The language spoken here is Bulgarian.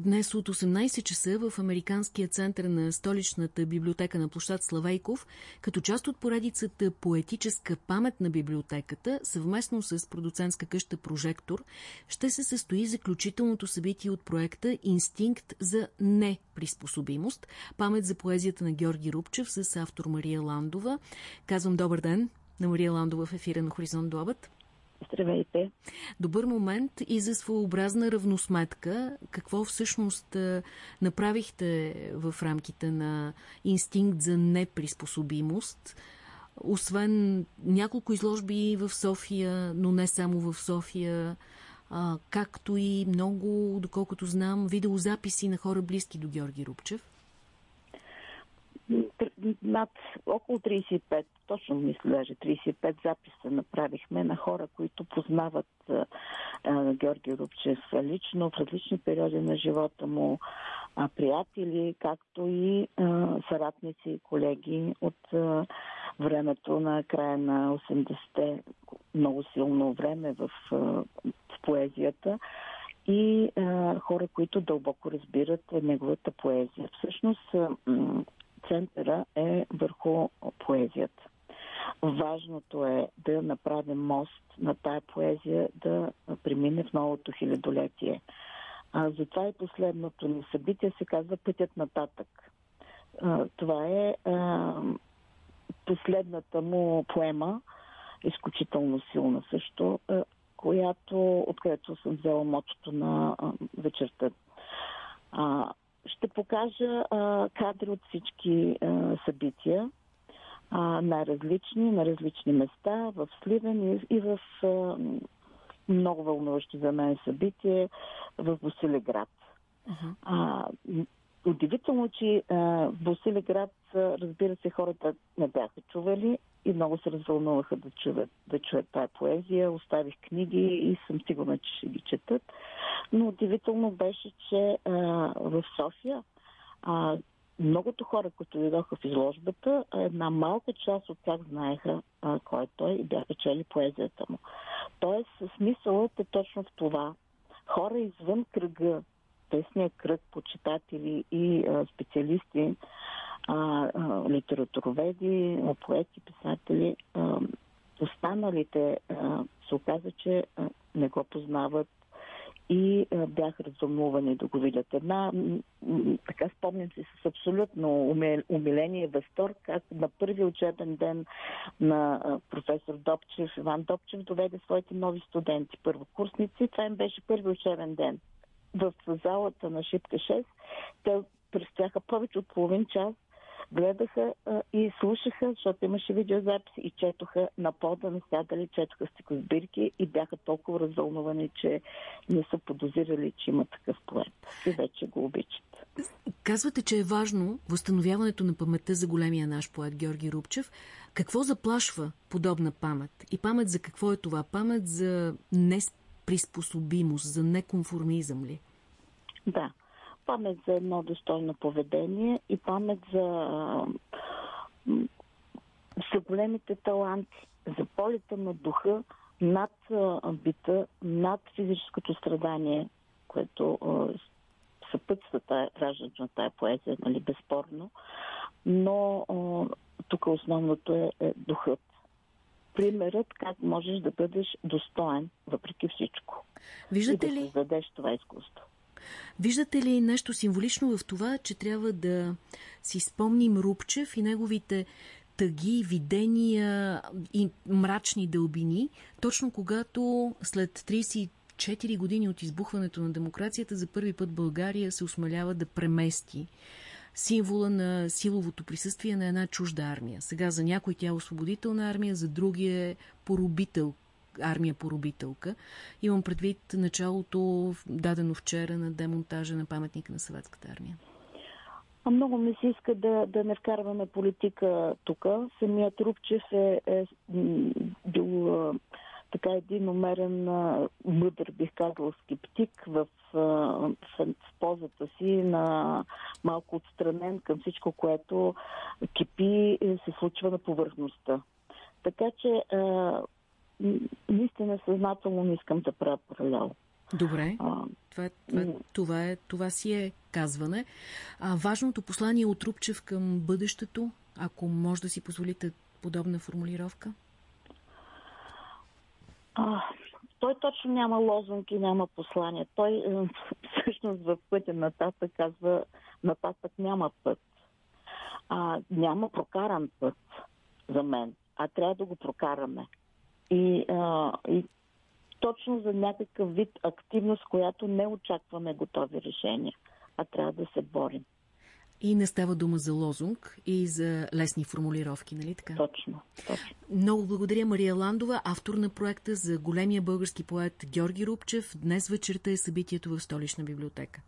Днес от 18 часа в Американския център на столичната библиотека на площад Славейков, като част от поредицата Поетическа памет на библиотеката, съвместно с продуцентска къща Прожектор, ще се състои заключителното събитие от проекта Инстинкт за неприспособимост, памет за поезията на Георги Рубчев с автор Мария Ландова. Казвам добър ден на Мария Ландова в ефира на Хоризонт Добът. Здравейте! Добър момент и за своеобразна равносметка. Какво всъщност направихте в рамките на инстинкт за неприспособимост? Освен няколко изложби в София, но не само в София, а, както и много, доколкото знам, видеозаписи на хора близки до Георги Рубчев над около 35, точно мисля даже 35 записа направихме на хора, които познават а, а, Георги Рубчев лично в различни периоди на живота му, а, приятели, както и а, съратници и колеги от а, времето на края на 80-те, много силно време в, а, в поезията. И а, хора, които дълбоко разбират неговата поезия. Всъщност, а, центъра е върху поезията. Важното е да направим мост на тая поезия да премине в новото хилядолетие. А, затова и последното ни събитие се казва Пътят нататък. А, това е а, последната му поема, изключително силна също, а, която, откъдето съм взела мотото на а, вечерта. А, ще покажа а, кадри от всички а, събития, а, най-различни, на различни места, в Сливен и, и в а, много вълнуващо за мен събитие в Босилеград. Uh-huh. А, удивително, че а, в Босилеград, разбира се, хората не бяха чували и много се развълнуваха да чуят, да чуят тая поезия. Оставих книги и съм сигурна, че ще ги четат. Но удивително беше, че а, в София а, многото хора, които дойдоха в изложбата, една малка част от тях знаеха а, кой е той и бяха чели поезията му. Тоест, смисълът е точно в това. Хора извън кръга, тесния кръг почитатели и а, специалисти, а, а, литературоведи, поети, писатели, а, останалите а, се оказа, че а, не го познават и а, бях разумувани да го видят. Една, така спомням си с абсолютно умиление и възторг, как на първи учебен ден на а, професор Добчев, Иван Добчев доведе своите нови студенти, първокурсници. Това им беше първи учебен ден. В залата на Шипка 6 те престояха повече от половин час гледаха а, и слушаха, защото имаше видеозаписи и четоха на пода, не сядали, четоха стикосбирки и бяха толкова развълнувани, че не са подозирали, че има такъв поет. И вече го обичат. Казвате, че е важно възстановяването на паметта за големия наш поет Георги Рубчев. Какво заплашва подобна памет? И памет за какво е това? Памет за неприспособимост, за неконформизъм ли? Да памет за едно достойно поведение и памет за, за големите таланти, за полета на духа над бита, над физическото страдание, което съпътства тая, раждането на тая поезия, нали, безспорно. Но тук основното е, е духът. Примерът как можеш да бъдеш достоен, въпреки всичко. Виждате и да ли? това изкуство. Виждате ли нещо символично в това, че трябва да си спомним Рубчев и неговите тъги, видения и мрачни дълбини, точно когато след 34 години от избухването на демокрацията за първи път България се осмелява да премести символа на силовото присъствие на една чужда армия. Сега за някой тя е освободителна армия, за други е поробител, армия-поробителка. Имам предвид началото, дадено вчера на демонтажа на паметника на съветската армия. А много ми се иска да, да не вкарваме политика тук. Самият Рубчев е, е бил така един умерен, мъдър, бих казал, скептик в, в, в ползата си на малко отстранен към всичко, което кипи се случва на повърхността. Така че наистина съзнателно не искам да правя паралел. Добре. А, това, това, това, е, това си е казване. А важното послание от Рупчев към бъдещето, ако може да си позволите подобна формулировка? А, той точно няма лозунги, няма послание. Той всъщност в пътя нататък казва, нататък няма път. А, няма прокаран път за мен, а трябва да го прокараме. И, а, и точно за някакъв вид активност, която не очакваме готови решения, а трябва да се борим. И не става дума за лозунг и за лесни формулировки, нали така? Точно, точно. Много благодаря Мария Ландова, автор на проекта за големия български поет Георги Рупчев. Днес вечерта е събитието в столична библиотека.